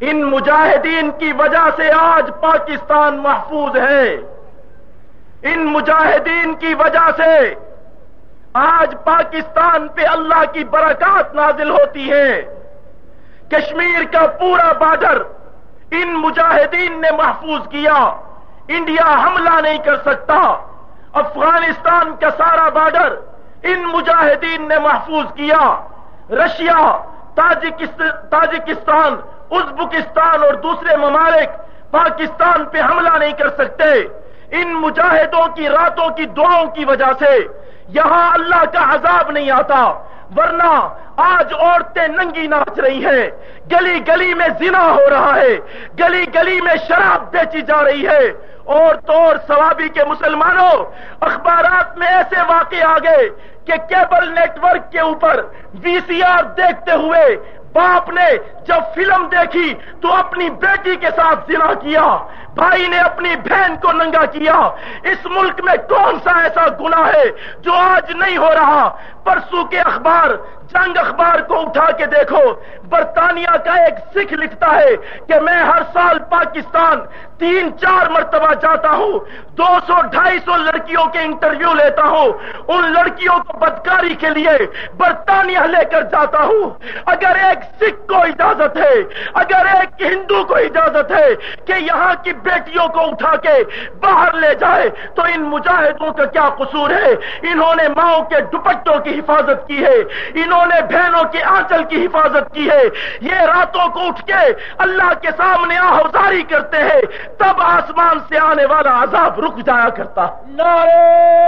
ان مجاہدین کی وجہ سے آج پاکستان محفوظ ہے۔ ان مجاہدین کی وجہ سے آج پاکستان پہ اللہ کی برکات نازل ہوتی ہے۔ کشمیر کا پورا بارڈر ان مجاہدین نے محفوظ کیا۔ انڈیا حملہ نہیں کر سکتا۔ افغانستان کا سارا بارڈر ان مجاہدین نے محفوظ کیا۔ رشیا تاجکستان ازبکستان اور دوسرے ممالک پاکستان پہ حملہ نہیں کر سکتے۔ ان مجاہدوں کی راتوں کی دعاؤں کی وجہ سے یہاں اللہ کا عذاب نہیں آتا۔ ورنہ آج عورتیں ننگی ناچ رہی ہیں۔ گلی گلی میں زنا ہو رہا ہے۔ گلی گلی میں شراب بیچی جا رہی ہے۔ اور طور سوابی کے مسلمانوں، اخبارات میں ایسے واقع آ گئے کہ کیبل نیٹ ورک کے اوپر وی سی آر دیکھتے ہوئے باپ نے جب فلم دیکھی تو اپنی بیٹی کے ساتھ زنا کیا، بھائی نے اپنی بہن کو ننگا کیا۔ اس ملک میں کون سا ایسا گنا ہے جو آج نہیں ہو رہا؟ پرسو کے اخبار جنگ اخبار کو اٹھا کے دیکھو، برطانیہ کا ایک سکھ لکھتا ہے کہ میں ہر سال پاکستان تین چار مرتبہ جاتا ہوں، دو سو ڈھائی سو لڑکیوں کے انٹرویو لیتا ہوں، ان لڑکیوں کو بدکاری کے لیے برطانیہ لے کر جاتا ہوں۔ اگر ایک سکھ کو اجازت ہے، اگر ایک ہندو کو اجازت ہے کہ یہاں کی بیٹیوں کو اٹھا کے باہر لے جائے، تو ان مجاہدوں کا کیا قصور ہے؟ انہوں نے ماؤں کے دوپٹوں کی حفاظت کی ہے، انہوں نے بہنوں کے آنچل کی حفاظت کی ہے۔ یہ راتوں کو اٹھ کے اللہ کے سامنے آہوزاری کرتے ہیں۔ تب آسمان سے آنے والا عذاب رک جایا کرتا۔ نارے